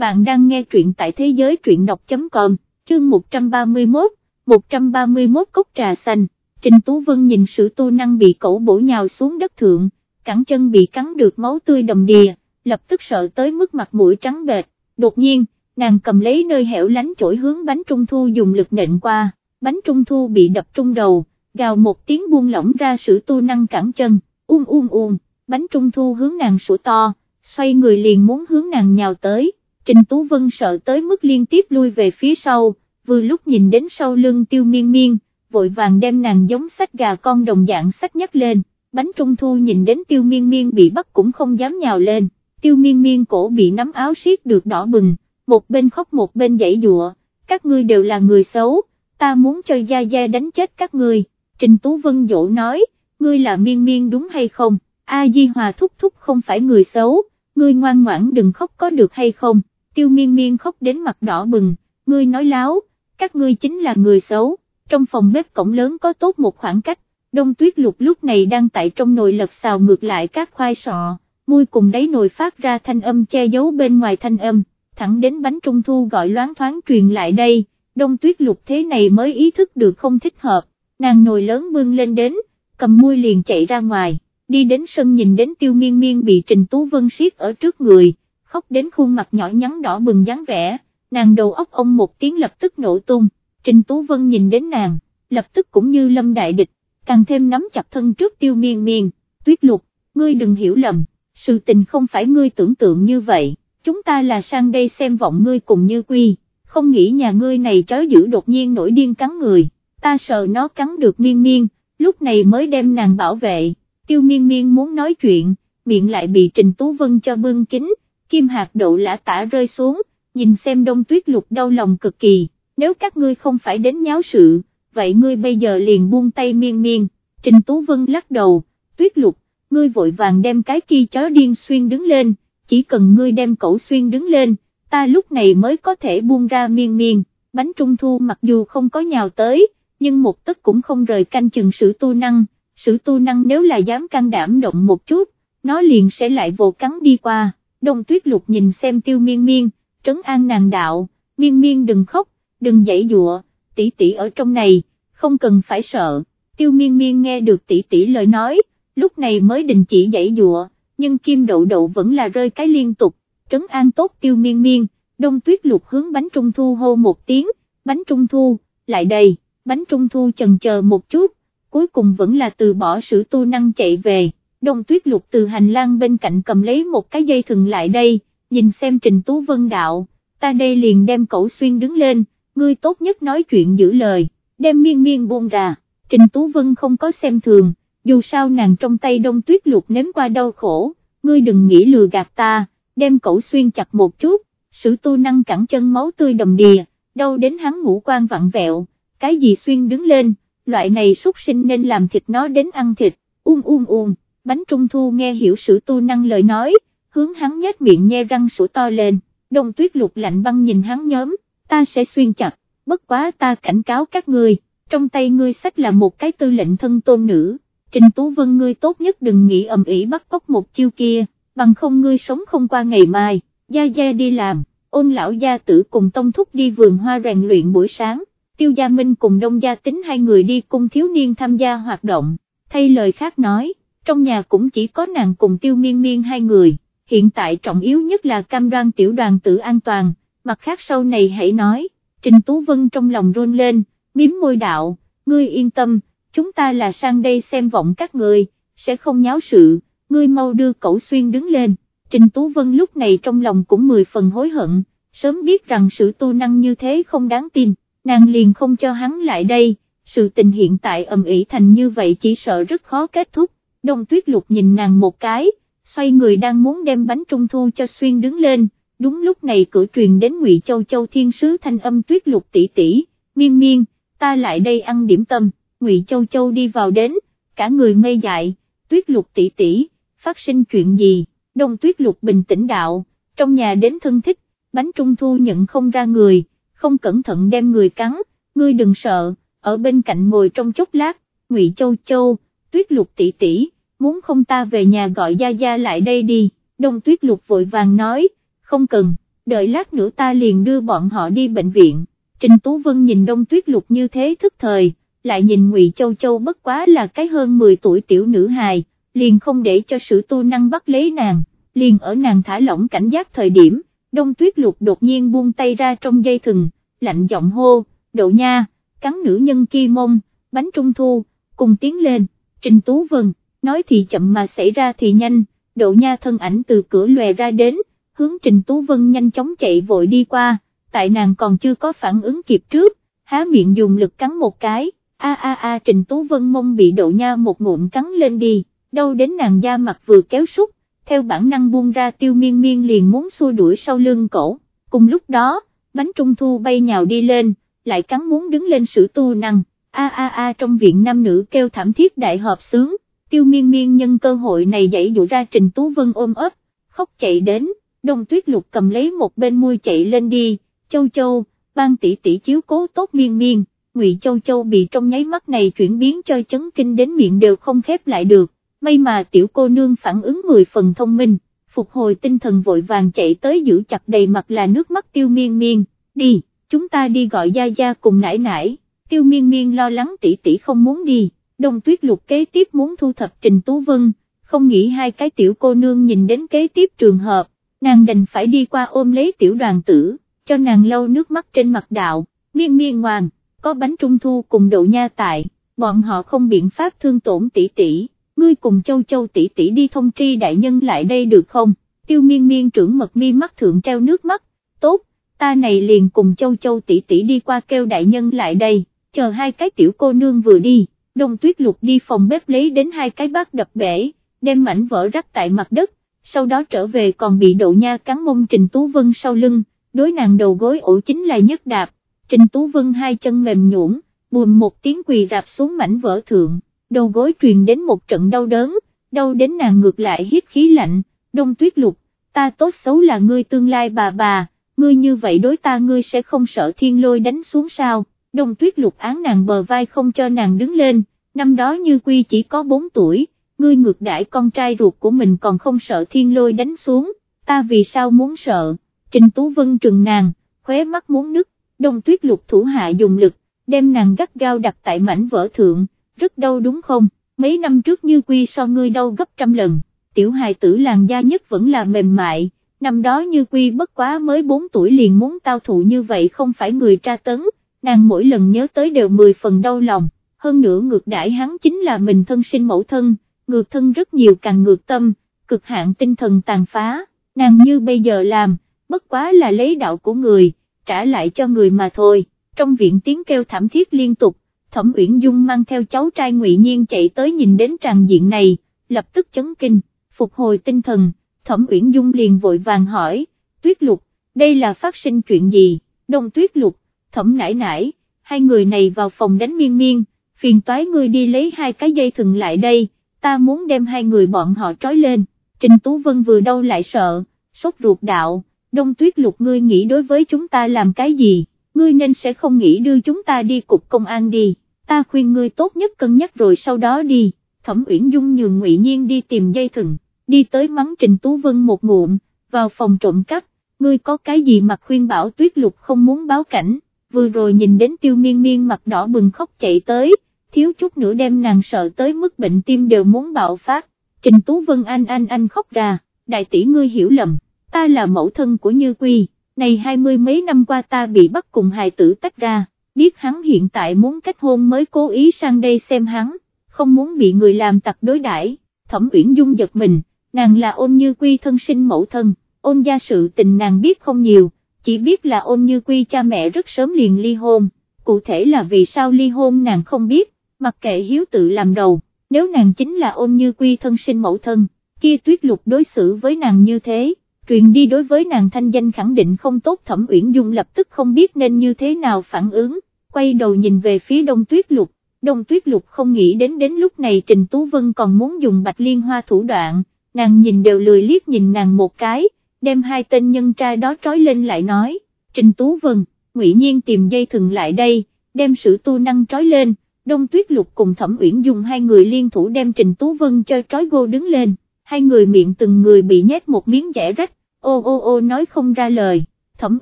bạn đang nghe truyện tại thế giới truyện đọc.com, chương 131, 131 cốc trà xanh, Trình Tú Vân nhìn sự tu năng bị cẩu bổ nhào xuống đất thượng, cẳng chân bị cắn được máu tươi đầm đìa, lập tức sợ tới mức mặt mũi trắng bệt đột nhiên, nàng cầm lấy nơi hẻo lánh chổi hướng bánh trung thu dùng lực nện qua, bánh trung thu bị đập trung đầu, gào một tiếng buông lỏng ra sự tu năng cẳng chân, uông uông uông, bánh trung thu hướng nàng sủa to, xoay người liền muốn hướng nàng nhào tới, Trình Tú Vân sợ tới mức liên tiếp lui về phía sau, vừa lúc nhìn đến sau lưng tiêu miên miên, vội vàng đem nàng giống sách gà con đồng dạng sách nhắc lên, bánh trung thu nhìn đến tiêu miên miên bị bắt cũng không dám nhào lên, tiêu miên miên cổ bị nắm áo siết được đỏ bừng, một bên khóc một bên dãy dụa, các ngươi đều là người xấu, ta muốn cho Gia Gia đánh chết các ngươi, Trình Tú Vân dỗ nói, ngươi là miên miên đúng hay không, A Di Hòa thúc thúc không phải người xấu, ngươi ngoan ngoãn đừng khóc có được hay không, tiêu miên miên khóc đến mặt đỏ bừng, ngươi nói láo, các ngươi chính là người xấu, trong phòng bếp cổng lớn có tốt một khoảng cách, đông tuyết lục lúc này đang tại trong nồi lật xào ngược lại các khoai sọ, môi cùng đáy nồi phát ra thanh âm che giấu bên ngoài thanh âm, thẳng đến bánh trung thu gọi loáng thoáng truyền lại đây, đông tuyết lục thế này mới ý thức được không thích hợp, nàng nồi lớn bưng lên đến, cầm môi liền chạy ra ngoài, đi đến sân nhìn đến tiêu miên miên bị Trình Tú Vân siết ở trước người, khóc đến khuôn mặt nhỏ nhắn đỏ bừng dáng vẻ, nàng đầu óc ông một tiếng lập tức nổ tung, Trình Tú Vân nhìn đến nàng, lập tức cũng như lâm đại địch, càng thêm nắm chặt thân trước tiêu miên miên, tuyết lục, ngươi đừng hiểu lầm, sự tình không phải ngươi tưởng tượng như vậy, chúng ta là sang đây xem vọng ngươi cùng như quy, không nghĩ nhà ngươi này chó dữ đột nhiên nổi điên cắn người, ta sợ nó cắn được miên miên, lúc này mới đem nàng bảo vệ, tiêu miên miên muốn nói chuyện, miệng lại bị Trình Tú Vân cho bưng kính, kim hạt đậu lã tả rơi xuống, nhìn xem đông tuyết lục đau lòng cực kỳ, nếu các ngươi không phải đến nháo sự, vậy ngươi bây giờ liền buông tay miên miên, Trình Tú Vân lắc đầu, tuyết lục, ngươi vội vàng đem cái kia chó điên xuyên đứng lên, chỉ cần ngươi đem cậu xuyên đứng lên, ta lúc này mới có thể buông ra miên miên, bánh trung thu mặc dù không có nhào tới, nhưng một tấc cũng không rời canh chừng sự tu năng, sự tu năng nếu là dám can đảm động một chút, nó liền sẽ lại vồ cắn đi qua, đông tuyết lục nhìn xem tiêu miên miên, trấn an nàng đạo, miên miên đừng khóc, đừng dãy dụa, tỷ tỷ ở trong này, không cần phải sợ, tiêu miên miên nghe được tỷ tỷ lời nói, lúc này mới đình chỉ dãy dụa, nhưng kim đậu đậu vẫn là rơi cái liên tục, trấn an tốt tiêu miên miên, đông tuyết lục hướng bánh trung thu hô một tiếng, bánh trung thu, lại đây, bánh trung thu chần chờ một chút, cuối cùng vẫn là từ bỏ sự tu năng chạy về, đông tuyết lục từ hành lang bên cạnh cầm lấy một cái dây thừng lại đây, nhìn xem Trình Tú Vân đạo, ta đây liền đem cậu xuyên đứng lên, ngươi tốt nhất nói chuyện giữ lời, đem miên miên buông ra, Trình Tú Vân không có xem thường, dù sao nàng trong tay đông tuyết lục nếm qua đau khổ, ngươi đừng nghĩ lừa gạt ta, đem cậu xuyên chặt một chút, sử tu năng cẳng chân máu tươi đầm đìa, đau đến hắn ngủ quan vặn vẹo, cái gì xuyên đứng lên, loại này súc sinh nên làm thịt nó đến ăn thịt, um um um, bánh trung thu nghe hiểu sử tu năng lời nói, hướng hắn nhếch miệng nhe răng sủa to lên, đông tuyết lục lạnh băng nhìn hắn nhóm, ta sẽ xuyên chặt, bất quá ta cảnh cáo các ngươi, trong tay ngươi sách là một cái tư lệnh thân tôn nữ, Trình Tú Vân ngươi tốt nhất đừng nghĩ ầm ĩ bắt cóc một chiêu kia, bằng không ngươi sống không qua ngày mai, gia gia đi làm, ôn lão gia tử cùng tông thúc đi vườn hoa rèn luyện buổi sáng, tiêu gia minh cùng đông gia tính hai người đi cùng thiếu niên tham gia hoạt động, thay lời khác nói, trong nhà cũng chỉ có nàng cùng tiêu miên miên hai người, hiện tại trọng yếu nhất là cam đoan tiểu đoàn tử an toàn, mặt khác sau này hãy nói, Trình Tú Vân trong lòng run lên, miếm môi đạo, ngươi yên tâm, chúng ta là sang đây xem vọng các người, sẽ không nháo sự, ngươi mau đưa cậu xuyên đứng lên, Trình Tú Vân lúc này trong lòng cũng mười phần hối hận, sớm biết rằng sự tu năng như thế không đáng tin, nàng liền không cho hắn lại đây, sự tình hiện tại ầm ĩ thành như vậy chỉ sợ rất khó kết thúc, đông tuyết lục nhìn nàng một cái, xoay người đang muốn đem bánh trung thu cho xuyên đứng lên, đúng lúc này cửa truyền đến Ngụy Châu Châu Thiên Sứ thanh âm tuyết lục tỷ tỷ, miên miên, ta lại đây ăn điểm tâm, Ngụy Châu Châu đi vào đến, cả người ngây dại, tuyết lục tỷ tỷ, phát sinh chuyện gì, đông tuyết lục bình tĩnh đạo, trong nhà đến thân thích, bánh trung thu nhận không ra người, không cẩn thận đem người cắn, ngươi đừng sợ, ở bên cạnh ngồi trong chốc lát, Ngụy Châu Châu, tuyết lục tỷ tỷ, muốn không ta về nhà gọi Gia Gia lại đây đi, đông tuyết lục vội vàng nói, không cần, đợi lát nữa ta liền đưa bọn họ đi bệnh viện, Trình Tú Vân nhìn Đông Tuyết Lục như thế thức thời, lại nhìn Ngụy Châu Châu bất quá là cái hơn 10 tuổi tiểu nữ hài, liền không để cho sự tu năng bắt lấy nàng, liền ở nàng thả lỏng cảnh giác thời điểm, Đông Tuyết Lục đột nhiên buông tay ra trong dây thừng, lạnh giọng hô, độ nha, cắn nữ nhân kia mông, bánh trung thu, cùng tiến lên, Trình Tú Vân, nói thì chậm mà xảy ra thì nhanh, độ nha thân ảnh từ cửa lòe ra đến, hướng Trình Tú Vân nhanh chóng chạy vội đi qua, tại nàng còn chưa có phản ứng kịp trước, há miệng dùng lực cắn một cái, a a a Trình Tú Vân mông bị độ nha một ngụm cắn lên đi, đâu đến nàng da mặt vừa kéo súc, theo bản năng buông ra tiêu miên miên liền muốn xua đuổi sau lưng cổ, cùng lúc đó, bánh trung thu bay nhào đi lên, lại cắn muốn đứng lên sử tu năng, a a a trong viện nam nữ kêu thảm thiết đại hợp sướng, tiêu miên miên nhân cơ hội này dãy dụ ra Trình Tú Vân ôm ấp, khóc chạy đến, đông tuyết lục cầm lấy một bên môi chạy lên đi, châu châu, ban tỷ tỷ chiếu cố tốt miên miên, ngụy châu châu bị trong nháy mắt này chuyển biến cho chấn kinh đến miệng đều không khép lại được, may mà tiểu cô nương phản ứng 10 phần thông minh, phục hồi tinh thần vội vàng chạy tới giữ chặt đầy mặt là nước mắt tiêu miên miên, đi, chúng ta đi gọi gia gia cùng nải nải, tiêu miên miên lo lắng tỷ tỷ không muốn đi, Đồng tuyết lục kế tiếp muốn thu thập Trình Tú Vân, không nghĩ hai cái tiểu cô nương nhìn đến kế tiếp trường hợp, nàng đành phải đi qua ôm lấy tiểu đoàn tử, cho nàng lau nước mắt trên mặt đạo, miên miên ngoan, có bánh trung thu cùng đậu nha tại, bọn họ không biện pháp thương tổn tỷ tỷ, ngươi cùng châu châu tỷ tỷ đi thông tri đại nhân lại đây được không, tiêu miên miên trưởng mật mi mắt thượng treo nước mắt, tốt, ta này liền cùng châu châu tỷ tỷ đi qua kêu đại nhân lại đây, chờ hai cái tiểu cô nương vừa đi, đông tuyết lục đi phòng bếp lấy đến hai cái bát đập bể, đem mảnh vỡ rắc tại mặt đất, sau đó trở về còn bị Đậu nha cắn mông Trình Tú Vân sau lưng, đối nàng đầu gối ổ chính là nhất đạp, Trình Tú Vân hai chân mềm nhũn, buồn một tiếng quỳ rạp xuống mảnh vỡ thượng, đầu gối truyền đến một trận đau đớn, đau đến nàng ngược lại hít khí lạnh, đông tuyết lục, ta tốt xấu là ngươi tương lai bà bà, ngươi như vậy đối ta ngươi sẽ không sợ thiên lôi đánh xuống sao, đông tuyết lục án nàng bờ vai không cho nàng đứng lên, năm đó như quy chỉ có 4 tuổi, ngươi ngược đãi con trai ruột của mình còn không sợ thiên lôi đánh xuống, ta vì sao muốn sợ, Trình Tú Vân trừng nàng, khóe mắt muốn nứt, đông tuyết lục thủ hạ dùng lực, đem nàng gắt gao đặt tại mảnh vỡ thượng, rất đau đúng không, mấy năm trước như quy so ngươi đau gấp trăm lần, tiểu hài tử làn da nhất vẫn là mềm mại, năm đó như quy bất quá mới 4 tuổi liền muốn tao thụ như vậy không phải người tra tấn, nàng mỗi lần nhớ tới đều 10 phần đau lòng, hơn nữa ngược đãi hắn chính là mình thân sinh mẫu thân, ngược thân rất nhiều càng ngược tâm, cực hạn tinh thần tàn phá, nàng như bây giờ làm, bất quá là lấy đạo của người, trả lại cho người mà thôi, trong viện tiếng kêu thảm thiết liên tục, Thẩm Uyển Dung mang theo cháu trai Ngụy Nhiên chạy tới nhìn đến tràng diện này, lập tức chấn kinh, phục hồi tinh thần, Thẩm Uyển Dung liền vội vàng hỏi, Tuyết Lục, đây là phát sinh chuyện gì, Đông Tuyết Lục, Thẩm nải nải, hai người này vào phòng đánh miên miên, phiền toái ngươi đi lấy hai cái dây thừng lại đây, ta muốn đem hai người bọn họ trói lên, Trình Tú Vân vừa đâu lại sợ, sốt ruột đạo, Đông Tuyết Lục ngươi nghĩ đối với chúng ta làm cái gì, ngươi nên sẽ không nghĩ đưa chúng ta đi cục công an đi, ta khuyên ngươi tốt nhất cân nhắc rồi sau đó đi, Thẩm Uyển Dung nhường Ngụy Nhiên đi tìm dây thừng, đi tới mắng Trình Tú Vân một ngụm, vào phòng trộm cắp, ngươi có cái gì mà khuyên bảo Tuyết Lục không muốn báo cảnh, vừa rồi nhìn đến tiêu miên miên mặt đỏ bừng khóc chạy tới, thiếu chút nữa đem nàng sợ tới mức bệnh tim đều muốn bạo phát, Trình Tú Vân anh anh anh khóc ra, đại tỷ ngươi hiểu lầm, ta là mẫu thân của Như Quy, này hai mươi mấy năm qua ta bị bắt cùng hài tử tách ra, biết hắn hiện tại muốn kết hôn mới cố ý sang đây xem hắn, không muốn bị người làm tặc đối đãi. Thẩm Uyển Dung giật mình, nàng là ôn Như Quy thân sinh mẫu thân, ôn gia sự tình nàng biết không nhiều, chỉ biết là ôn Như Quy cha mẹ rất sớm liền ly hôn, cụ thể là vì sao ly hôn nàng không biết mặc kệ hiếu tự làm đầu, nếu nàng chính là ôn như quy thân sinh mẫu thân, kia tuyết lục đối xử với nàng như thế, truyền đi đối với nàng thanh danh khẳng định không tốt thẩm uyển dung lập tức không biết nên như thế nào phản ứng, quay đầu nhìn về phía đông tuyết lục, đông tuyết lục không nghĩ đến đến lúc này Trình Tú Vân còn muốn dùng bạch liên hoa thủ đoạn, nàng nhìn đều lười liếc nhìn nàng một cái, đem hai tên nhân trai đó trói lên lại nói, Trình Tú Vân, ngụy nhiên tìm dây thừng lại đây, đem sử tu năng trói lên, Đông Tuyết Lục cùng Thẩm Uyển dùng hai người liên thủ đem Trình Tú Vân cho trói gô đứng lên, hai người miệng từng người bị nhét một miếng dẻ rách, ô ô ô nói không ra lời, Thẩm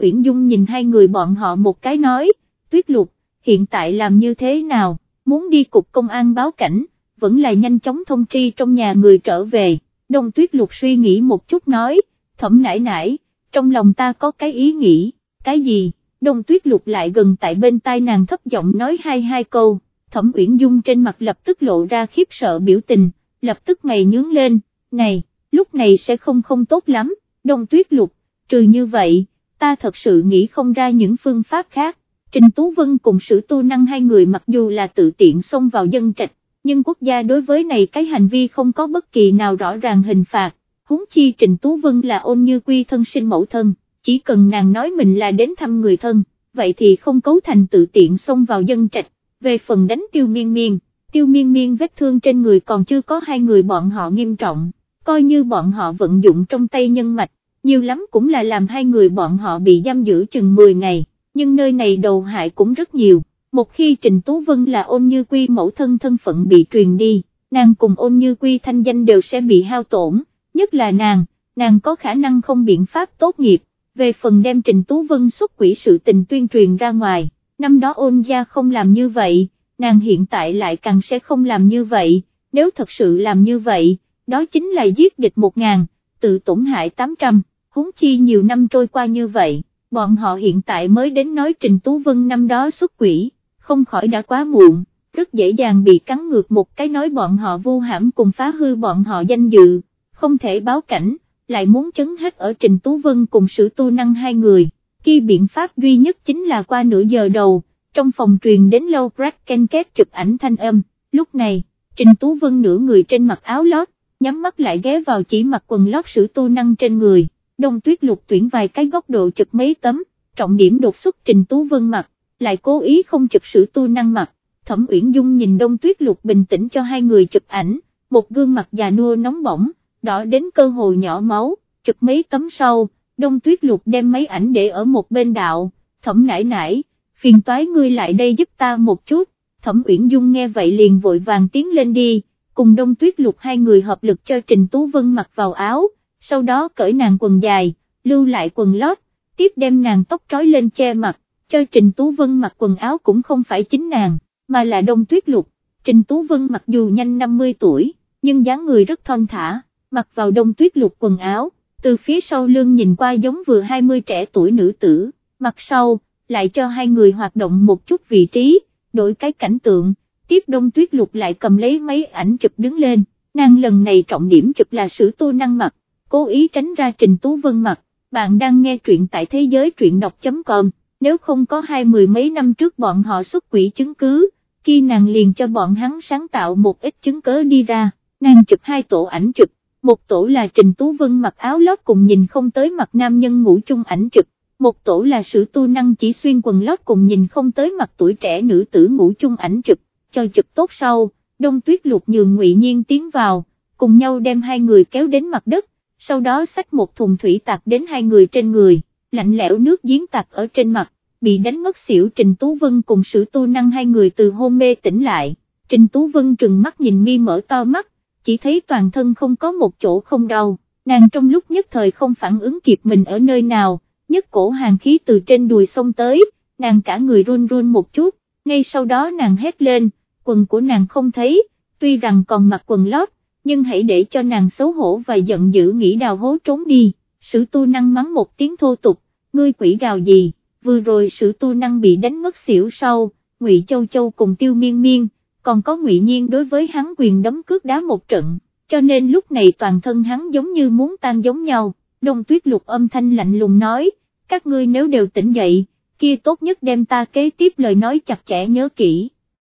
Uyển Dung nhìn hai người bọn họ một cái nói, tuyết lục, hiện tại làm như thế nào, muốn đi cục công an báo cảnh, vẫn là nhanh chóng thông tri trong nhà người trở về, đông tuyết lục suy nghĩ một chút nói, thẩm nải nải, trong lòng ta có cái ý nghĩ, cái gì, đông tuyết lục lại gần tại bên tai nàng thấp giọng nói hai hai câu, thẩm uyển dung trên mặt lập tức lộ ra khiếp sợ biểu tình, lập tức mày nhướng lên, này, lúc này sẽ không không tốt lắm, đông tuyết lục, trừ như vậy, ta thật sự nghĩ không ra những phương pháp khác, Trình Tú Vân cùng sử tu năng hai người mặc dù là tự tiện xông vào dân trạch, nhưng quốc gia đối với này cái hành vi không có bất kỳ nào rõ ràng hình phạt, huống chi Trình Tú Vân là ôn như quy thân sinh mẫu thân, chỉ cần nàng nói mình là đến thăm người thân, vậy thì không cấu thành tự tiện xông vào dân trạch, về phần đánh tiêu miên miên, tiêu miên miên vết thương trên người còn chưa có hai người bọn họ nghiêm trọng, coi như bọn họ vận dụng trong tay nhân mạch, nhiều lắm cũng là làm hai người bọn họ bị giam giữ chừng 10 ngày, nhưng nơi này đầu hại cũng rất nhiều, một khi Trình Tú Vân là ôn như quy mẫu thân thân phận bị truyền đi, nàng cùng ôn như quy thanh danh đều sẽ bị hao tổn, nhất là nàng, nàng có khả năng không biện pháp tốt nghiệp, về phần đem Trình Tú Vân xuất quỹ sự tình tuyên truyền ra ngoài, năm đó ôn gia không làm như vậy, nàng hiện tại lại càng sẽ không làm như vậy, nếu thật sự làm như vậy, đó chính là giết địch một ngàn, tự tổn hại tám trăm, huống chi nhiều năm trôi qua như vậy, bọn họ hiện tại mới đến nói Trình Tú Vân năm đó xuất quỷ, không khỏi đã quá muộn, rất dễ dàng bị cắn ngược một cái nói bọn họ vô hãm cùng phá hư bọn họ danh dự, không thể báo cảnh, lại muốn chấn hết ở Trình Tú Vân cùng sử tu năng hai người, khi biện pháp duy nhất chính là qua nửa giờ đầu, trong phòng truyền đến lâu crack ken chụp ảnh thanh âm, lúc này, Trình Tú Vân nửa người trên mặt áo lót, nhắm mắt lại ghé vào chỉ mặc quần lót sử tu năng trên người, đông tuyết lục tuyển vài cái góc độ chụp mấy tấm, trọng điểm đột xuất Trình Tú Vân mặt, lại cố ý không chụp sử tu năng mặt, thẩm uyển dung nhìn đông tuyết lục bình tĩnh cho hai người chụp ảnh, một gương mặt già nua nóng bỏng, đỏ đến cơ hồ nhỏ máu, chụp mấy tấm sau, đông tuyết lục đem mấy ảnh để ở một bên đạo, thẩm nải nải, phiền toái ngươi lại đây giúp ta một chút, thẩm uyển dung nghe vậy liền vội vàng tiến lên đi, cùng đông tuyết lục hai người hợp lực cho Trình Tú Vân mặc vào áo, sau đó cởi nàng quần dài, lưu lại quần lót, tiếp đem nàng tóc trói lên che mặt, cho Trình Tú Vân mặc quần áo cũng không phải chính nàng, mà là đông tuyết lục, Trình Tú Vân mặc dù nhanh 50 tuổi, nhưng dáng người rất thon thả, mặc vào đông tuyết lục quần áo, từ phía sau lưng nhìn qua giống vừa 20 trẻ tuổi nữ tử, mặt sau, lại cho hai người hoạt động một chút vị trí, đổi cái cảnh tượng, tiếp đông tuyết lục lại cầm lấy mấy ảnh chụp đứng lên, nàng lần này trọng điểm chụp là sử tô năng mặt, cố ý tránh ra Trình Tú Vân mặt, bạn đang nghe truyện tại thế giới truyện đọc.com, nếu không có hai mười mấy năm trước bọn họ xuất quỷ chứng cứ, khi nàng liền cho bọn hắn sáng tạo một ít chứng cớ đi ra, nàng chụp hai tổ ảnh chụp, một tổ là Trình Tú Vân mặc áo lót cùng nhìn không tới mặt nam nhân ngủ chung ảnh chụp, một tổ là sử tu năng chỉ xuyên quần lót cùng nhìn không tới mặt tuổi trẻ nữ tử ngủ chung ảnh chụp, cho chụp tốt sau, đông tuyết lục nhường ngụy Nhiên tiến vào, cùng nhau đem hai người kéo đến mặt đất, sau đó xách một thùng thủy tạc đến hai người trên người, lạnh lẽo nước giếng tạc ở trên mặt, bị đánh ngất xỉu Trình Tú Vân cùng sử tu năng hai người từ hôn mê tỉnh lại, Trình Tú Vân trừng mắt nhìn mi mở to mắt, chỉ thấy toàn thân không có một chỗ không đau, nàng trong lúc nhất thời không phản ứng kịp mình ở nơi nào, nhất cổ hàng khí từ trên đùi xông tới, nàng cả người run run một chút, ngay sau đó nàng hét lên, quần của nàng không thấy, tuy rằng còn mặc quần lót, nhưng hãy để cho nàng xấu hổ và giận dữ nghĩ đào hố trốn đi, sử tu năng mắng một tiếng thô tục, ngươi quỷ gào gì, vừa rồi sử tu năng bị đánh ngất xỉu sau, ngụy Châu Châu cùng tiêu miên miên, còn có ngụy Nhiên đối với hắn quyền đấm cước đá một trận, cho nên lúc này toàn thân hắn giống như muốn tan giống nhau, đông tuyết lục âm thanh lạnh lùng nói, các ngươi nếu đều tỉnh dậy, kia tốt nhất đem ta kế tiếp lời nói chặt chẽ nhớ kỹ.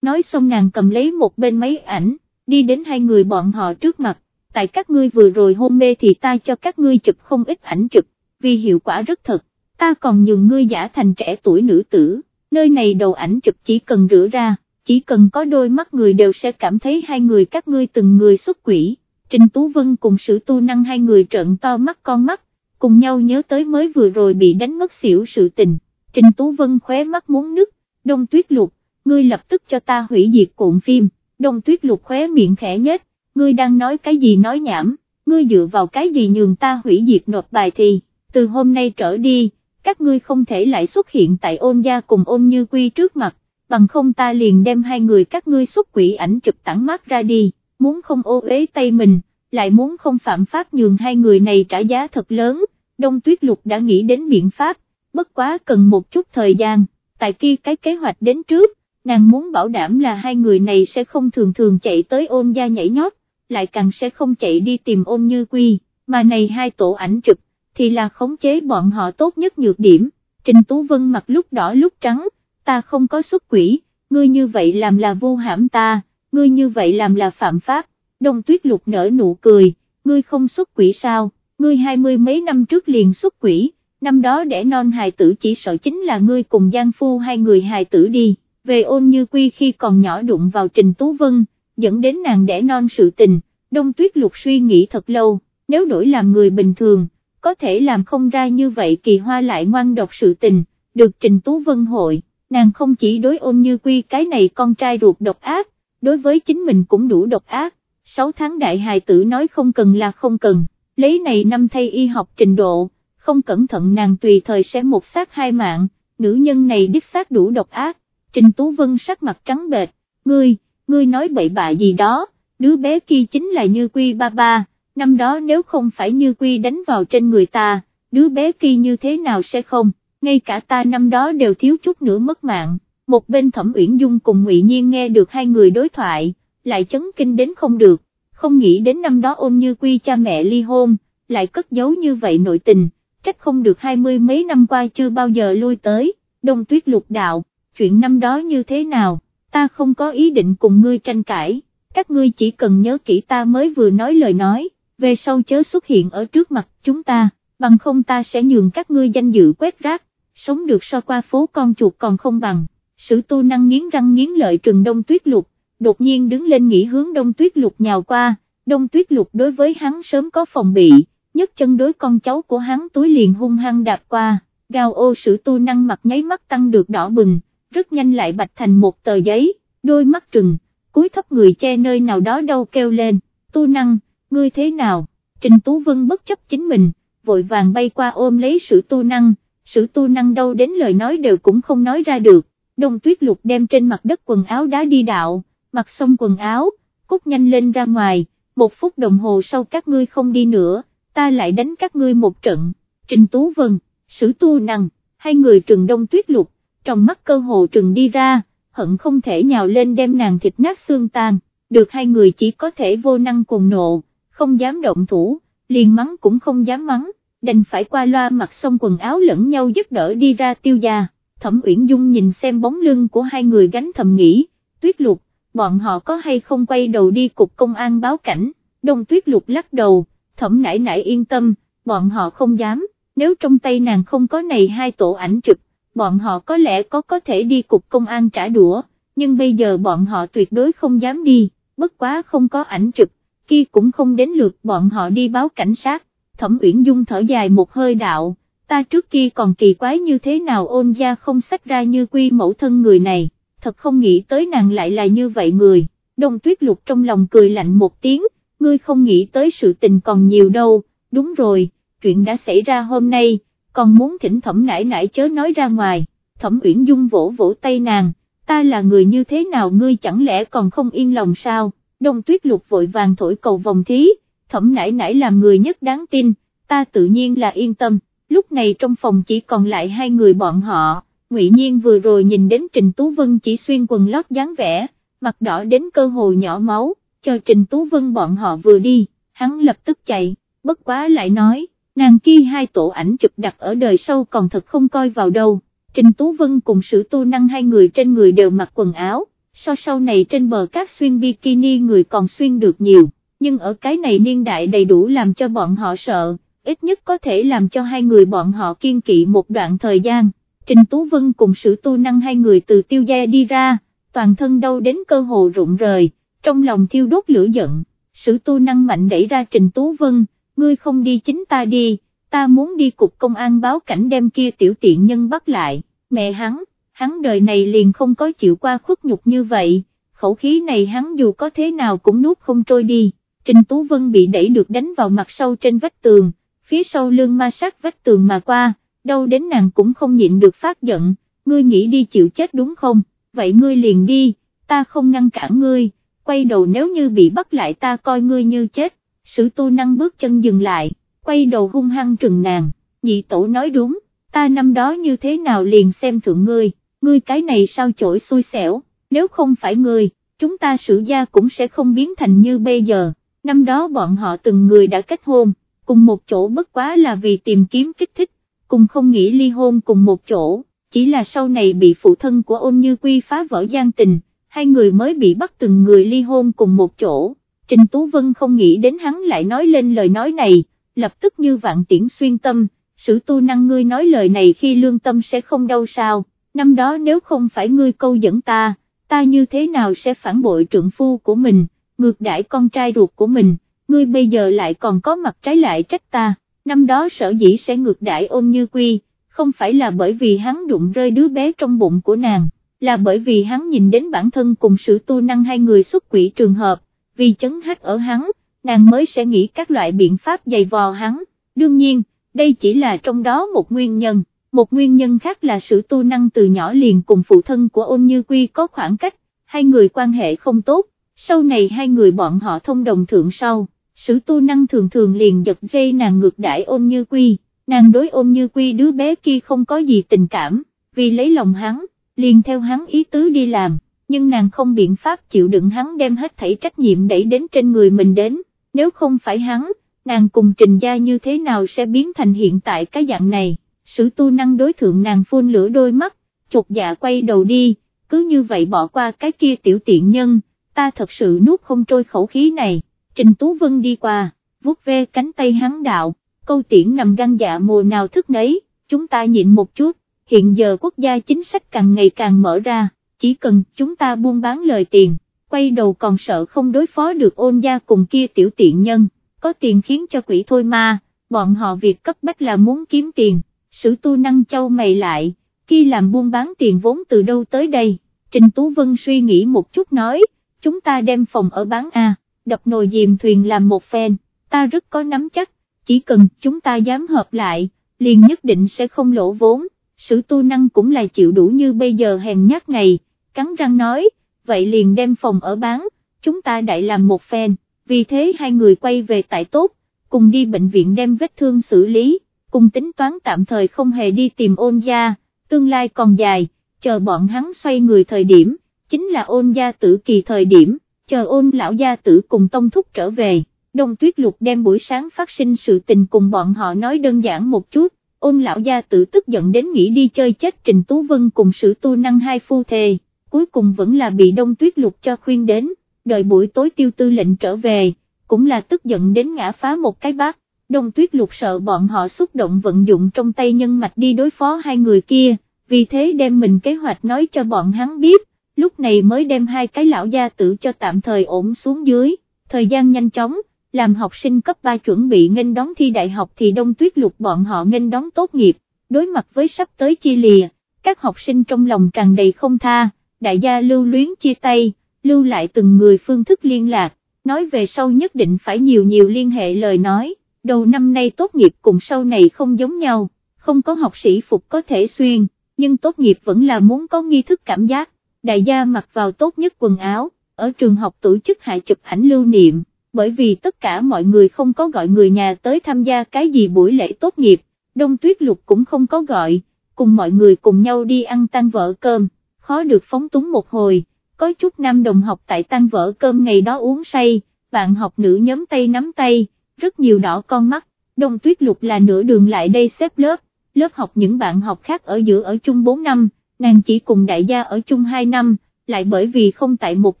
Nói xong nàng cầm lấy một bên máy ảnh, đi đến hai người bọn họ trước mặt, tại các ngươi vừa rồi hôn mê thì ta cho các ngươi chụp không ít ảnh chụp, vì hiệu quả rất thật, ta còn nhường ngươi giả thành trẻ tuổi nữ tử, nơi này đầu ảnh chụp chỉ cần rửa ra, chỉ cần có đôi mắt người đều sẽ cảm thấy hai người các ngươi từng người xuất quỷ. Trình Tú Vân cùng sử tu năng hai người trợn to mắt con mắt, cùng nhau nhớ tới mới vừa rồi bị đánh ngất xỉu sự tình, Trình Tú Vân khóe mắt muốn nứt, đông tuyết lục, ngươi lập tức cho ta hủy diệt cuộn phim, đông tuyết lục khóe miệng khẽ nhếch, ngươi đang nói cái gì nói nhảm, ngươi dựa vào cái gì nhường ta hủy diệt nộp bài thì, từ hôm nay trở đi, các ngươi không thể lại xuất hiện tại ôn gia cùng ôn như quy trước mặt, bằng không ta liền đem hai người các ngươi xuất quỷ ảnh chụp tản mát ra đi, muốn không ô uế tay mình, lại muốn không phạm pháp nhường hai người này trả giá thật lớn, đông tuyết lục đã nghĩ đến biện pháp, bất quá cần một chút thời gian, tại kia cái kế hoạch đến trước, nàng muốn bảo đảm là hai người này sẽ không thường thường chạy tới ôn gia nhảy nhót, lại càng sẽ không chạy đi tìm ôn như quy, mà này hai tổ ảnh chụp, thì là khống chế bọn họ tốt nhất nhược điểm, Trình Tú Vân mặt lúc đỏ lúc trắng, ta không có xuất quỷ, ngươi như vậy làm là vô hãm ta, ngươi như vậy làm là phạm pháp, đông tuyết lục nở nụ cười, ngươi không xuất quỷ sao, ngươi hai mươi mấy năm trước liền xuất quỷ, năm đó để non hài tử chỉ sợ chính là ngươi cùng Giang Phu hai người hài tử đi, về ôn như quy khi còn nhỏ đụng vào Trình Tú Vân, dẫn đến nàng đẻ non sự tình, đông tuyết lục suy nghĩ thật lâu, nếu đổi làm người bình thường, có thể làm không ra như vậy kỳ hoa lại ngoan độc sự tình, được Trình Tú Vân hội, nàng không chỉ đối ôn như quy cái này con trai ruột độc ác, đối với chính mình cũng đủ độc ác, 6 tháng đại hài tử nói không cần là không cần, lấy này năm thay y học trình độ, không cẩn thận nàng tùy thời sẽ một sát hai mạng, nữ nhân này đích xác đủ độc ác, Trình Tú Vân sắc mặt trắng bệch, ngươi, ngươi nói bậy bạ gì đó, đứa bé kia chính là Như Quy ba ba, năm đó nếu không phải Như Quy đánh vào trên người ta, đứa bé kia như thế nào sẽ không, ngay cả ta năm đó đều thiếu chút nữa mất mạng, một bên Thẩm Uyển Dung cùng Ngụy Nhiên nghe được hai người đối thoại, lại chấn kinh đến không được, không nghĩ đến năm đó ôn Như Quy cha mẹ ly hôn, lại cất giấu như vậy nội tình, trách không được hai mươi mấy năm qua chưa bao giờ lui tới, đông tuyết lục đạo, chuyện năm đó như thế nào, ta không có ý định cùng ngươi tranh cãi, các ngươi chỉ cần nhớ kỹ ta mới vừa nói lời nói, về sau chớ xuất hiện ở trước mặt chúng ta, bằng không ta sẽ nhường các ngươi danh dự quét rác, sống được so qua phố con chuột còn không bằng, sử tu năng nghiến răng nghiến lợi trừng đông tuyết lục, đột nhiên đứng lên nghĩ hướng đông tuyết lục nhào qua, đông tuyết lục đối với hắn sớm có phòng bị, nhấc chân đối con cháu của hắn túi liền hung hăng đạp qua, gào ô sử tu năng mặt nháy mắt tăng được đỏ bừng, rất nhanh lại bạch thành một tờ giấy, đôi mắt trừng, cúi thấp người che nơi nào đó đâu kêu lên, tu năng, ngươi thế nào, Trình Tú Vân bất chấp chính mình, vội vàng bay qua ôm lấy sử tu năng, sử tu năng đâu đến lời nói đều cũng không nói ra được, đông tuyết lục đem trên mặt đất quần áo đá đi đạo, mặc xong quần áo, cút nhanh lên ra ngoài, một phút đồng hồ sau các ngươi không đi nữa, ta lại đánh các ngươi một trận, Trình Tú Vân, sử tu năng, hai người trừng đông tuyết lục, trong mắt cơ hồ trừng đi ra, hận không thể nhào lên đem nàng thịt nát xương tan, được hai người chỉ có thể vô năng cùng nộ, không dám động thủ, liền mắng cũng không dám mắng, đành phải qua loa mặc xong quần áo lẫn nhau giúp đỡ đi ra tiêu gia, thẩm uyển dung nhìn xem bóng lưng của hai người gánh thầm nghĩ, tuyết lục, bọn họ có hay không quay đầu đi cục công an báo cảnh, đông tuyết lục lắc đầu, thẩm nải nải yên tâm, bọn họ không dám, nếu trong tay nàng không có này hai tổ ảnh chụp, bọn họ có lẽ có có thể đi cục công an trả đũa, nhưng bây giờ bọn họ tuyệt đối không dám đi, bất quá không có ảnh chụp, kia cũng không đến lượt bọn họ đi báo cảnh sát, thẩm uyển dung thở dài một hơi đạo, ta trước kia còn kỳ quái như thế nào ôn gia không sách ra như quy mẫu thân người này, thật không nghĩ tới nàng lại là như vậy người, đông tuyết lục trong lòng cười lạnh một tiếng, ngươi không nghĩ tới sự tình còn nhiều đâu, đúng rồi, chuyện đã xảy ra hôm nay, còn muốn thỉnh thẩm nãi nãi chớ nói ra ngoài, thẩm uyển dung vỗ vỗ tay nàng, ta là người như thế nào ngươi chẳng lẽ còn không yên lòng sao, đông tuyết lục vội vàng thổi cầu vòng thí, thẩm nãi nãi làm người nhất đáng tin, ta tự nhiên là yên tâm, lúc này trong phòng chỉ còn lại hai người bọn họ, ngụy Nhiên vừa rồi nhìn đến Trình Tú Vân chỉ xuyên quần lót dáng vẻ, mặt đỏ đến cơ hồ nhỏ máu, chờ Trình Tú Vân bọn họ vừa đi, hắn lập tức chạy, bất quá lại nói, nàng kia hai tổ ảnh chụp đặt ở đời sau còn thật không coi vào đâu, Trình Tú Vân cùng sử tu năng hai người trên người đều mặc quần áo, so sau này trên bờ cát xuyên bikini người còn xuyên được nhiều, nhưng ở cái này niên đại đầy đủ làm cho bọn họ sợ, ít nhất có thể làm cho hai người bọn họ kiên kỵ một đoạn thời gian. Trình Tú Vân cùng sử tu năng hai người từ tiêu gia đi ra, toàn thân đau đến cơ hồ rụng rời, trong lòng thiêu đốt lửa giận, sử tu năng mạnh đẩy ra Trình Tú Vân, ngươi không đi chính ta đi, ta muốn đi cục công an báo cảnh đem kia tiểu tiện nhân bắt lại, mẹ hắn, hắn đời này liền không có chịu qua khuất nhục như vậy, khẩu khí này hắn dù có thế nào cũng nuốt không trôi đi, Trình Tú Vân bị đẩy được đánh vào mặt sâu trên vách tường, phía sau lưng ma sát vách tường mà qua, đâu đến nàng cũng không nhịn được phát giận, ngươi nghĩ đi chịu chết đúng không, vậy ngươi liền đi, ta không ngăn cản ngươi, quay đầu nếu như bị bắt lại ta coi ngươi như chết, sử tu năng bước chân dừng lại, quay đầu hung hăng trừng nàng, nhị tổ nói đúng, ta năm đó như thế nào liền xem thượng ngươi, ngươi cái này sao chổi xui xẻo, nếu không phải ngươi, chúng ta sử gia cũng sẽ không biến thành như bây giờ, năm đó bọn họ từng người đã kết hôn, cùng một chỗ bất quá là vì tìm kiếm kích thích, cùng không nghĩ ly hôn cùng một chỗ, chỉ là sau này bị phụ thân của ôn như quy phá vỡ gian tình, hai người mới bị bắt từng người ly hôn cùng một chỗ, Trình Tú Vân không nghĩ đến hắn lại nói lên lời nói này, lập tức như vạn tiễn xuyên tâm, sử tu năng ngươi nói lời này khi lương tâm sẽ không đau sao, năm đó nếu không phải ngươi câu dẫn ta, ta như thế nào sẽ phản bội trượng phu của mình, ngược đãi con trai ruột của mình, ngươi bây giờ lại còn có mặt trái lại trách ta, năm đó sở dĩ sẽ ngược đãi ôn như quy, không phải là bởi vì hắn đụng rơi đứa bé trong bụng của nàng, là bởi vì hắn nhìn đến bản thân cùng sự tu năng hai người xuất quỷ trường hợp, vì chấn hách ở hắn, nàng mới sẽ nghĩ các loại biện pháp dày vò hắn, đương nhiên, đây chỉ là trong đó một nguyên nhân, một nguyên nhân khác là sự tu năng từ nhỏ liền cùng phụ thân của ôn như quy có khoảng cách, hai người quan hệ không tốt, sau này hai người bọn họ thông đồng thượng sau, sử tu năng thường thường liền giật dây nàng ngược đãi ôn như quy, nàng đối ôn như quy đứa bé kia không có gì tình cảm, vì lấy lòng hắn, liền theo hắn ý tứ đi làm, nhưng nàng không biện pháp chịu đựng hắn đem hết thảy trách nhiệm đẩy đến trên người mình đến, nếu không phải hắn, nàng cùng trình gia như thế nào sẽ biến thành hiện tại cái dạng này, sử tu năng đối thượng nàng phun lửa đôi mắt, chột dạ quay đầu đi, cứ như vậy bỏ qua cái kia tiểu tiện nhân, ta thật sự nuốt không trôi khẩu khí này, Trình Tú Vân đi qua, vuốt ve cánh tay hắn đạo, câu tiễn nằm gan dạ mùa nào thức nấy, chúng ta nhịn một chút, hiện giờ quốc gia chính sách càng ngày càng mở ra, chỉ cần chúng ta buôn bán lời tiền, quay đầu còn sợ không đối phó được ôn gia cùng kia tiểu tiện nhân, có tiền khiến cho quỷ thôi mà, bọn họ việc cấp bách là muốn kiếm tiền, sử tu năng châu mày lại, khi làm buôn bán tiền vốn từ đâu tới đây, Trình Tú Vân suy nghĩ một chút nói, chúng ta đem phòng ở bán A, đập nồi diềm thuyền làm một phen, ta rất có nắm chắc, chỉ cần chúng ta dám hợp lại, liền nhất định sẽ không lỗ vốn, sử tu năng cũng là chịu đủ như bây giờ hèn nhát ngày, cắn răng nói, vậy liền đem phòng ở bán, chúng ta đại làm một phen, vì thế hai người quay về tại tốt, cùng đi bệnh viện đem vết thương xử lý, cùng tính toán tạm thời không hề đi tìm ôn gia, tương lai còn dài, chờ bọn hắn xoay người thời điểm, chính là ôn gia tử kỳ thời điểm, chờ ôn lão gia tử cùng tông thúc trở về, đông tuyết lục đem buổi sáng phát sinh sự tình cùng bọn họ nói đơn giản một chút, ôn lão gia tử tức giận đến nghĩ đi chơi chết Trình Tú Vân cùng sử tu năng hai phu thề, cuối cùng vẫn là bị đông tuyết lục cho khuyên đến, đợi buổi tối tiêu tư lệnh trở về, cũng là tức giận đến ngã phá một cái bát, đông tuyết lục sợ bọn họ xúc động vận dụng trong tay nhân mạch đi đối phó hai người kia, vì thế đem mình kế hoạch nói cho bọn hắn biết, lúc này mới đem hai cái lão gia tử cho tạm thời ổn xuống dưới, thời gian nhanh chóng, làm học sinh cấp 3 chuẩn bị nghênh đón thi đại học thì đông tuyết lục bọn họ nghênh đón tốt nghiệp, đối mặt với sắp tới chia lìa, các học sinh trong lòng tràn đầy không tha, đại gia lưu luyến chia tay, lưu lại từng người phương thức liên lạc, nói về sau nhất định phải nhiều nhiều liên hệ lời nói, đầu năm nay tốt nghiệp cùng sau này không giống nhau, không có học sĩ phục có thể xuyên, nhưng tốt nghiệp vẫn là muốn có nghi thức cảm giác, đại gia mặc vào tốt nhất quần áo, ở trường học tổ chức hạ chụp ảnh lưu niệm, bởi vì tất cả mọi người không có gọi người nhà tới tham gia cái gì buổi lễ tốt nghiệp, đông tuyết lục cũng không có gọi, cùng mọi người cùng nhau đi ăn tan vợ cơm, khó được phóng túng một hồi, có chút nam đồng học tại tan vợ cơm ngày đó uống say, bạn học nữ nhóm tay nắm tay, rất nhiều đỏ con mắt, đông tuyết lục là nửa đường lại đây xếp lớp, lớp học những bạn học khác ở giữa ở chung 4 năm, nàng chỉ cùng đại gia ở chung 2 năm, lại bởi vì không tại một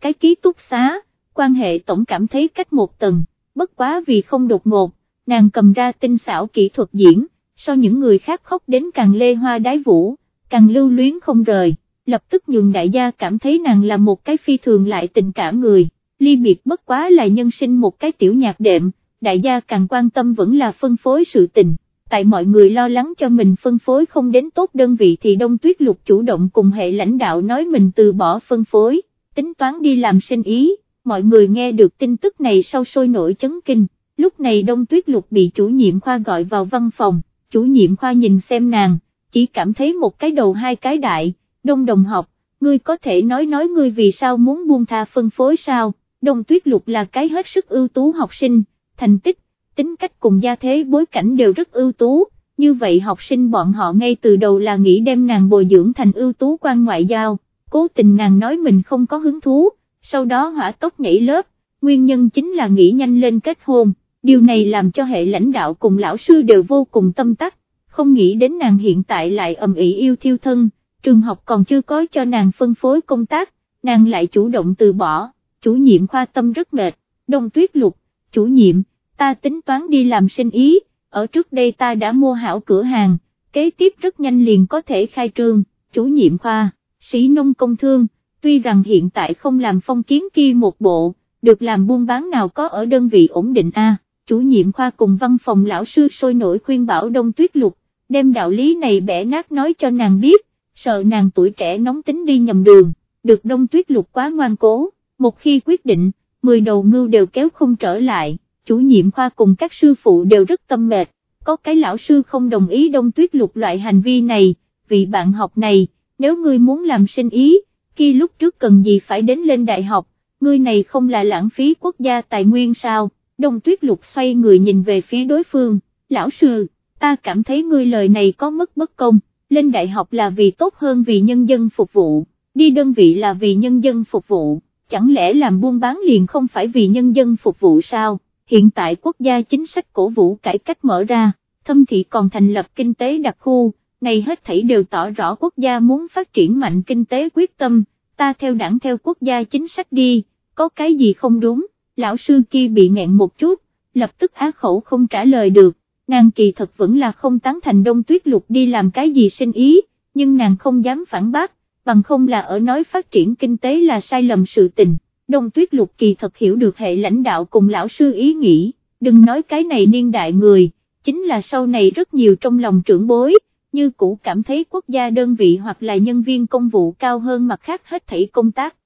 cái ký túc xá, quan hệ tổng cảm thấy cách một tầng, bất quá vì không đột ngột, nàng cầm ra tinh xảo kỹ thuật diễn, so những người khác khóc đến càng lê hoa đái vũ, càng lưu luyến không rời, lập tức nhường đại gia cảm thấy nàng là một cái phi thường lại tình cảm người, ly biệt bất quá là nhân sinh một cái tiểu nhạc đệm, đại gia càng quan tâm vẫn là phân phối sự tình tại mọi người lo lắng cho mình phân phối không đến tốt đơn vị thì Đông Tuyết Lục chủ động cùng hệ lãnh đạo nói mình từ bỏ phân phối, tính toán đi làm sinh ý, mọi người nghe được tin tức này sau sôi nổi chấn kinh, lúc này Đông Tuyết Lục bị chủ nhiệm khoa gọi vào văn phòng, chủ nhiệm khoa nhìn xem nàng, chỉ cảm thấy một cái đầu hai cái đại, đông đồng học, ngươi có thể nói nói ngươi vì sao muốn buông tha phân phối sao, đông tuyết lục là cái hết sức ưu tú học sinh, thành tích, tính cách cùng gia thế bối cảnh đều rất ưu tú, như vậy học sinh bọn họ ngay từ đầu là nghĩ đem nàng bồi dưỡng thành ưu tú quan ngoại giao, cố tình nàng nói mình không có hứng thú, sau đó hỏa tốc nhảy lớp, nguyên nhân chính là nghĩ nhanh lên kết hôn, điều này làm cho hệ lãnh đạo cùng lão sư đều vô cùng tâm tắc, không nghĩ đến nàng hiện tại lại ầm ĩ yêu thiêu thân, trường học còn chưa có cho nàng phân phối công tác, nàng lại chủ động từ bỏ, chủ nhiệm khoa tâm rất mệt, đông tuyết lục, chủ nhiệm, ta tính toán đi làm sinh ý, ở trước đây ta đã mua hảo cửa hàng, kế tiếp rất nhanh liền có thể khai trương, chủ nhiệm khoa, sĩ nông công thương, tuy rằng hiện tại không làm phong kiến kia một bộ, được làm buôn bán nào có ở đơn vị ổn định a. chủ nhiệm khoa cùng văn phòng lão sư sôi nổi khuyên bảo đông tuyết lục, đem đạo lý này bẻ nát nói cho nàng biết, sợ nàng tuổi trẻ nóng tính đi nhầm đường, được đông tuyết lục quá ngoan cố, một khi quyết định, 10 đầu ngưu đều kéo không trở lại, chủ nhiệm khoa cùng các sư phụ đều rất tâm mệt, có cái lão sư không đồng ý đông tuyết lục loại hành vi này, vì bạn học này, nếu ngươi muốn làm sinh ý, khi lúc trước cần gì phải đến lên đại học, ngươi này không là lãng phí quốc gia tài nguyên sao, đông tuyết lục xoay người nhìn về phía đối phương, lão sư, ta cảm thấy ngươi lời này có mất bất công, lên đại học là vì tốt hơn vì nhân dân phục vụ, đi đơn vị là vì nhân dân phục vụ, chẳng lẽ làm buôn bán liền không phải vì nhân dân phục vụ sao, hiện tại quốc gia chính sách cổ vũ cải cách mở ra, thâm thị còn thành lập kinh tế đặc khu, này hết thảy đều tỏ rõ quốc gia muốn phát triển mạnh kinh tế quyết tâm, ta theo đảng theo quốc gia chính sách đi, có cái gì không đúng, lão sư kia bị nghẹn một chút, lập tức á khẩu không trả lời được, nàng kỳ thật vẫn là không tán thành đông tuyết lục đi làm cái gì sinh ý, nhưng nàng không dám phản bác, bằng không là ở nói phát triển kinh tế là sai lầm sự tình, đông tuyết lục kỳ thật hiểu được hệ lãnh đạo cùng lão sư ý nghĩ, đừng nói cái này niên đại người, chính là sau này rất nhiều trong lòng trưởng bối, như cũ cảm thấy quốc gia đơn vị hoặc là nhân viên công vụ cao hơn mặt khác hết thảy công tác.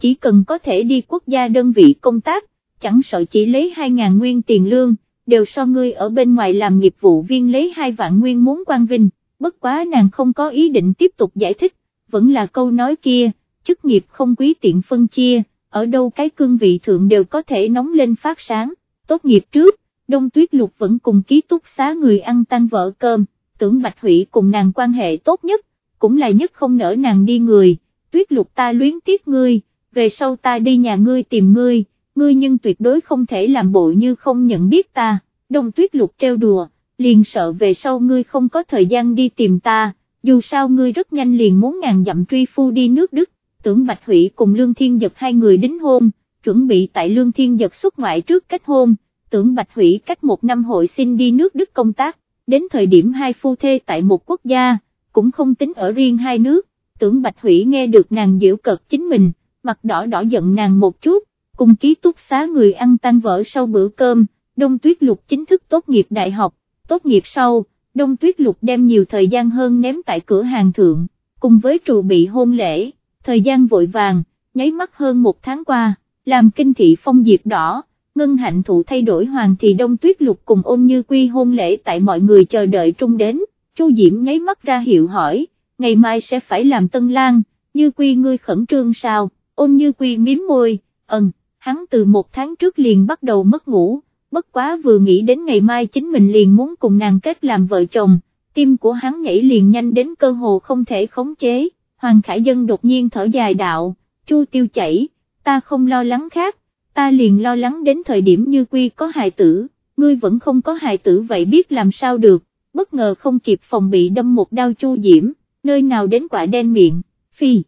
Chỉ cần có thể đi quốc gia đơn vị công tác, chẳng sợ chỉ lấy 2.000 nguyên tiền lương, đều so ngươi ở bên ngoài làm nghiệp vụ viên lấy hai vạn nguyên muốn quan vinh, bất quá nàng không có ý định tiếp tục giải thích, vẫn là câu nói kia, chức nghiệp không quý tiện phân chia, ở đâu cái cương vị thượng đều có thể nóng lên phát sáng, tốt nghiệp trước, đông tuyết lục vẫn cùng ký túc xá người ăn tan vợ cơm, tưởng Bạch Hủy cùng nàng quan hệ tốt nhất, cũng là nhất không nỡ nàng đi người, tuyết lục ta luyến tiếc ngươi, về sau ta đi nhà ngươi tìm ngươi, ngươi nhưng tuyệt đối không thể làm bộ như không nhận biết ta, đông tuyết lục treo đùa, liền sợ về sau ngươi không có thời gian đi tìm ta, dù sao ngươi rất nhanh liền muốn ngàn dặm truy phu đi nước Đức, tưởng Bạch Hủy cùng Lương Thiên Giật hai người đính hôn, chuẩn bị tại Lương Thiên Giật xuất ngoại trước kết hôn, tưởng Bạch Hủy cách một năm hội xin đi nước Đức công tác, đến thời điểm hai phu thê tại một quốc gia, cũng không tính ở riêng hai nước, tưởng Bạch Hủy nghe được nàng diễu cợt chính mình, mặt đỏ đỏ giận nàng một chút, cùng ký túc xá người ăn tan vỡ sau bữa cơm, Đông Tuyết Lục chính thức tốt nghiệp đại học, tốt nghiệp sau, Đông Tuyết Lục đem nhiều thời gian hơn ném tại cửa hàng thượng, cùng với trụ bị hôn lễ, thời gian vội vàng, nháy mắt hơn một tháng qua, làm kinh thị phong diệp đỏ ngân hạnh thụ thay đổi hoàng thì đông tuyết lục cùng ôn như quy hôn lễ tại mọi người chờ đợi trung đến, Chu Diễm nháy mắt ra hiệu hỏi, ngày mai sẽ phải làm tân lang, như quy ngươi khẩn trương sao, ôn như quy miếm môi, ừm, hắn từ một tháng trước liền bắt đầu mất ngủ, bất quá vừa nghĩ đến ngày mai chính mình liền muốn cùng nàng kết làm vợ chồng, tim của hắn nhảy liền nhanh đến cơ hồ không thể khống chế, Hoàng Khải Dân đột nhiên thở dài đạo, Chu tiêu chảy, ta không lo lắng khác, ta liền lo lắng đến thời điểm như quy có hài tử, ngươi vẫn không có hài tử vậy biết làm sao được, bất ngờ không kịp phòng bị đâm một đao chu diễm, nơi nào đến quả đen miệng, phi.